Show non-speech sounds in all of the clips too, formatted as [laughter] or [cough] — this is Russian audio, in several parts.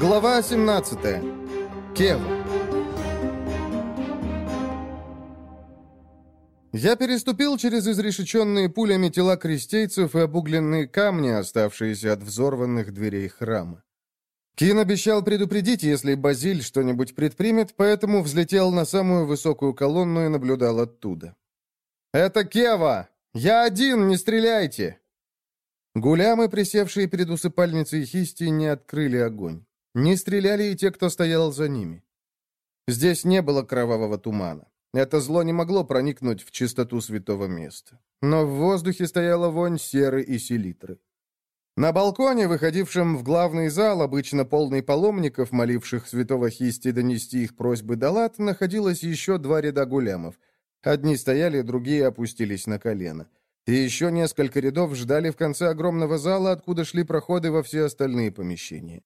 Глава 17. Кева. Я переступил через изрешеченные пулями тела крестейцев и обугленные камни, оставшиеся от взорванных дверей храма. Кин обещал предупредить, если Базиль что-нибудь предпримет, поэтому взлетел на самую высокую колонну и наблюдал оттуда. «Это Кева! Я один, не стреляйте!» Гулямы, присевшие перед усыпальницей Хисти, не открыли огонь. Не стреляли и те, кто стоял за ними. Здесь не было кровавого тумана. Это зло не могло проникнуть в чистоту святого места. Но в воздухе стояла вонь серы и селитры. На балконе, выходившем в главный зал, обычно полный паломников, моливших святого Хисти донести их просьбы до лад, находилось еще два ряда гулямов. Одни стояли, другие опустились на колено. И еще несколько рядов ждали в конце огромного зала, откуда шли проходы во все остальные помещения.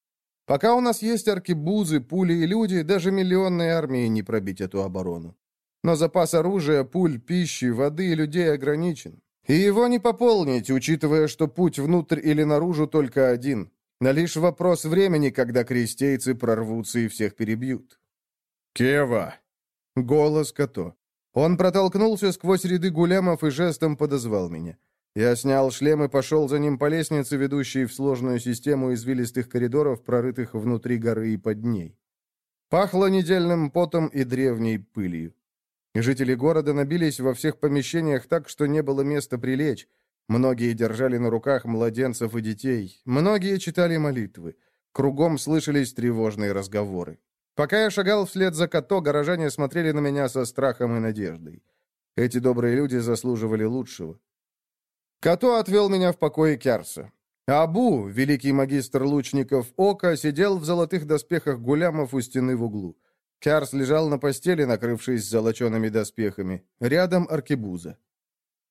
Пока у нас есть аркебузы, пули и люди, даже миллионной армии не пробить эту оборону. Но запас оружия, пуль, пищи, воды и людей ограничен. И его не пополнить, учитывая, что путь внутрь или наружу только один. Но лишь вопрос времени, когда крестейцы прорвутся и всех перебьют. «Кева!» Голос Като. Он протолкнулся сквозь ряды гулямов и жестом подозвал меня. Я снял шлем и пошел за ним по лестнице, ведущей в сложную систему извилистых коридоров, прорытых внутри горы и под ней. Пахло недельным потом и древней пылью. Жители города набились во всех помещениях так, что не было места прилечь. Многие держали на руках младенцев и детей. Многие читали молитвы. Кругом слышались тревожные разговоры. Пока я шагал вслед за Като, горожане смотрели на меня со страхом и надеждой. Эти добрые люди заслуживали лучшего. Като отвел меня в покое Керса. Абу, великий магистр лучников Ока, сидел в золотых доспехах гулямов у стены в углу. Кярс лежал на постели, накрывшись золочеными доспехами. Рядом аркебуза.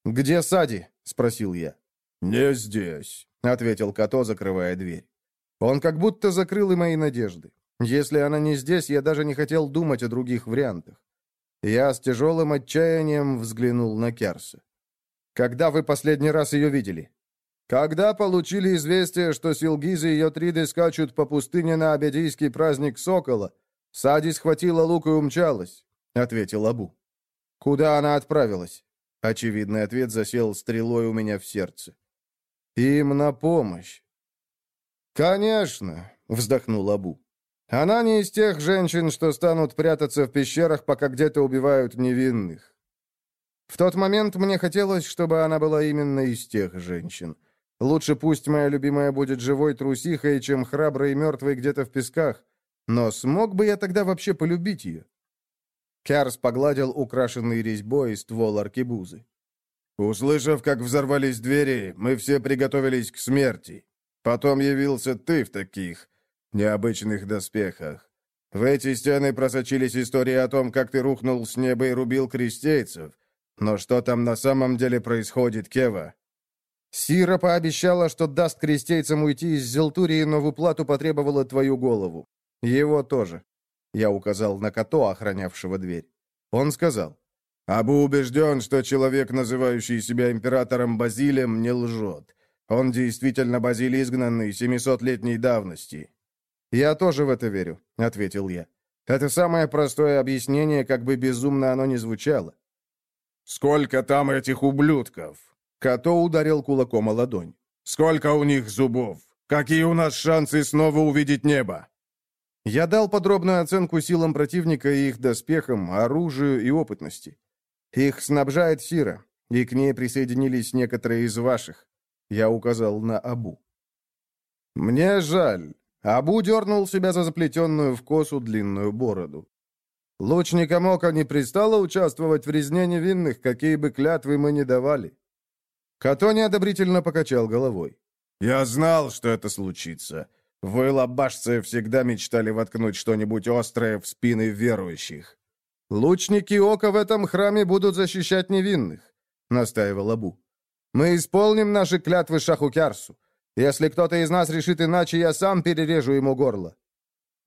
«Где Сади?» — спросил я. «Не здесь», — ответил Като, закрывая дверь. Он как будто закрыл и мои надежды. Если она не здесь, я даже не хотел думать о других вариантах. Я с тяжелым отчаянием взглянул на Керса. «Когда вы последний раз ее видели?» «Когда получили известие, что Силгизы и Йотриды скачут по пустыне на абедийский праздник Сокола, Сади схватила лук и умчалась», — ответил Абу. «Куда она отправилась?» Очевидный ответ засел стрелой у меня в сердце. «Им на помощь». «Конечно», — вздохнул Абу. «Она не из тех женщин, что станут прятаться в пещерах, пока где-то убивают невинных». В тот момент мне хотелось, чтобы она была именно из тех женщин. Лучше пусть моя любимая будет живой трусихой, чем храброй и мертвой где-то в песках. Но смог бы я тогда вообще полюбить ее? Кярс погладил украшенный резьбой ствол аркебузы. «Услышав, как взорвались двери, мы все приготовились к смерти. Потом явился ты в таких необычных доспехах. В эти стены просочились истории о том, как ты рухнул с неба и рубил крестейцев. Но что там на самом деле происходит, Кева?» «Сира пообещала, что даст крестейцам уйти из Зелтурии, но в уплату потребовала твою голову. «Его тоже». Я указал на Като, охранявшего дверь. Он сказал, «Абу убежден, что человек, называющий себя императором Базилем, не лжет. Он действительно Базиль изгнанный, семисотлетней давности». «Я тоже в это верю», — ответил я. «Это самое простое объяснение, как бы безумно оно ни звучало». «Сколько там этих ублюдков?» Като ударил кулаком о ладонь. «Сколько у них зубов? Какие у нас шансы снова увидеть небо?» Я дал подробную оценку силам противника и их доспехам, оружию и опытности. Их снабжает Сира, и к ней присоединились некоторые из ваших. Я указал на Абу. Мне жаль. Абу дернул себя за заплетенную в косу длинную бороду. Лучникам ока не пристало участвовать в резне невинных, какие бы клятвы мы ни давали. Като неодобрительно покачал головой. «Я знал, что это случится. Вы, лабашцы, всегда мечтали воткнуть что-нибудь острое в спины верующих. «Лучники ока в этом храме будут защищать невинных», — настаивал Абу. «Мы исполним наши клятвы Шахукярсу. Если кто-то из нас решит иначе, я сам перережу ему горло».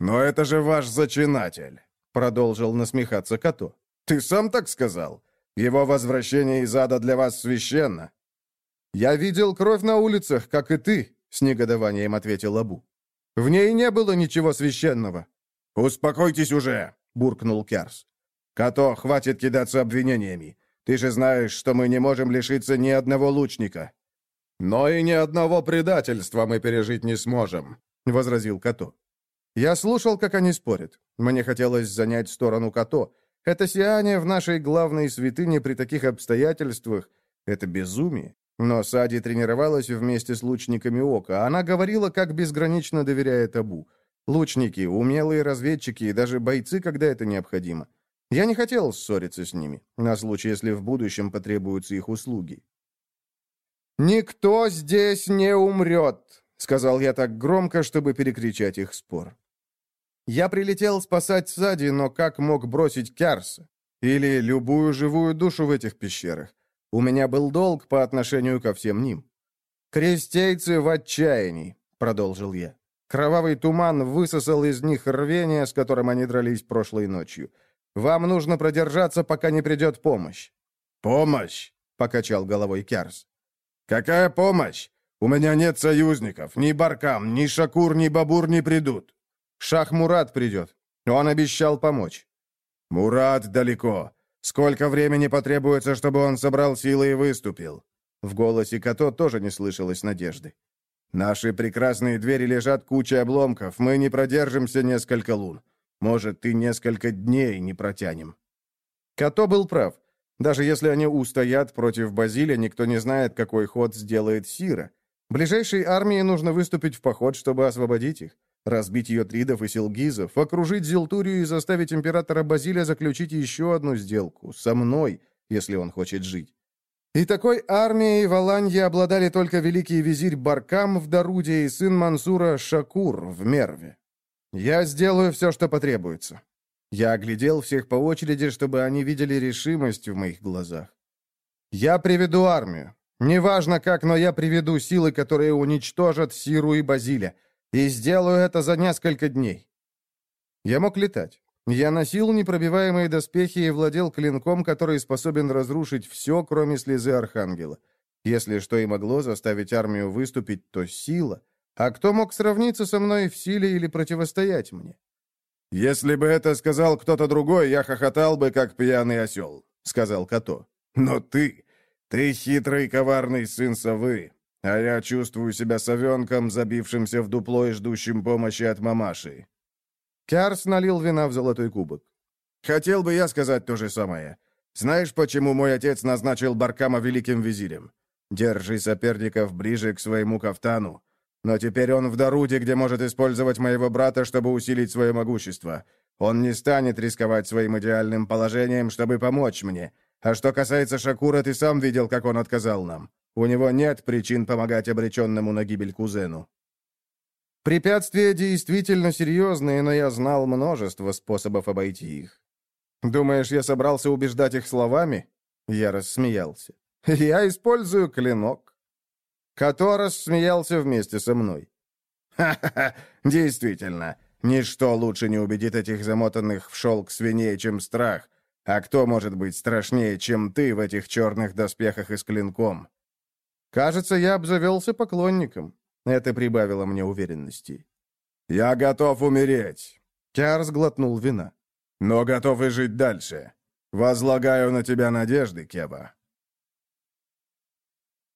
«Но это же ваш зачинатель», — продолжил насмехаться Като. «Ты сам так сказал? Его возвращение из ада для вас священно». «Я видел кровь на улицах, как и ты», — с негодованием ответил Абу. В ней не было ничего священного». «Успокойтесь уже!» — буркнул Керс. «Като, хватит кидаться обвинениями. Ты же знаешь, что мы не можем лишиться ни одного лучника». «Но и ни одного предательства мы пережить не сможем», — возразил Като. Я слушал, как они спорят. Мне хотелось занять сторону Като. Это сияние в нашей главной святыне при таких обстоятельствах — это безумие. Но Сади тренировалась вместе с лучниками Ока. Она говорила, как безгранично доверяет Абу. Лучники, умелые разведчики и даже бойцы, когда это необходимо. Я не хотел ссориться с ними, на случай, если в будущем потребуются их услуги. «Никто здесь не умрет», — сказал я так громко, чтобы перекричать их спор. Я прилетел спасать Сади, но как мог бросить Кярса? Или любую живую душу в этих пещерах? У меня был долг по отношению ко всем ним. «Крестейцы в отчаянии», — продолжил я. Кровавый туман высосал из них рвение, с которым они дрались прошлой ночью. Вам нужно продержаться, пока не придет помощь». «Помощь?» — покачал головой Кярс. «Какая помощь? У меня нет союзников. Ни Баркам, ни Шакур, ни Бабур не придут». «Шах Мурат придет. Он обещал помочь». «Мурат далеко. Сколько времени потребуется, чтобы он собрал силы и выступил?» В голосе Като тоже не слышалось надежды. «Наши прекрасные двери лежат кучей обломков. Мы не продержимся несколько лун. Может, и несколько дней не протянем». Като был прав. Даже если они устоят против Базиля, никто не знает, какой ход сделает Сира. Ближайшей армии нужно выступить в поход, чтобы освободить их разбить ее тридов и силгизов, окружить Зилтурию и заставить императора Базилия заключить еще одну сделку, со мной, если он хочет жить. И такой армией в Аланье обладали только великий визирь Баркам в Даруде и сын Мансура Шакур в Мерве. Я сделаю все, что потребуется. Я оглядел всех по очереди, чтобы они видели решимость в моих глазах. Я приведу армию. Неважно как, но я приведу силы, которые уничтожат Сиру и Базиля. И сделаю это за несколько дней. Я мог летать. Я носил непробиваемые доспехи и владел клинком, который способен разрушить все, кроме слезы Архангела. Если что и могло заставить армию выступить, то сила. А кто мог сравниться со мной в силе или противостоять мне? «Если бы это сказал кто-то другой, я хохотал бы, как пьяный осел», — сказал Като. «Но ты, ты хитрый коварный сын совы. А я чувствую себя совенком, забившимся в дупло и ждущим помощи от мамаши». Кярс налил вина в золотой кубок. «Хотел бы я сказать то же самое. Знаешь, почему мой отец назначил Баркама великим визирем? Держи соперников ближе к своему кафтану. Но теперь он в Даруде, где может использовать моего брата, чтобы усилить свое могущество. Он не станет рисковать своим идеальным положением, чтобы помочь мне. А что касается Шакура, ты сам видел, как он отказал нам. У него нет причин помогать обреченному на гибель кузену. Препятствия действительно серьезные, но я знал множество способов обойти их. Думаешь, я собрался убеждать их словами? Я рассмеялся. [laughs] Я использую клинок. Като рассмеялся вместе со мной. «Ха-ха-ха, действительно, ничто лучше не убедит этих замотанных в шелк свиней, чем страх. А кто может быть страшнее, чем ты в этих черных доспехах и с клинком? Кажется, я обзавелся поклонником. Это прибавило мне уверенности. «Я готов умереть!» Чарльз глотнул вина. «Но готов и жить дальше. Возлагаю на тебя надежды, Кеба».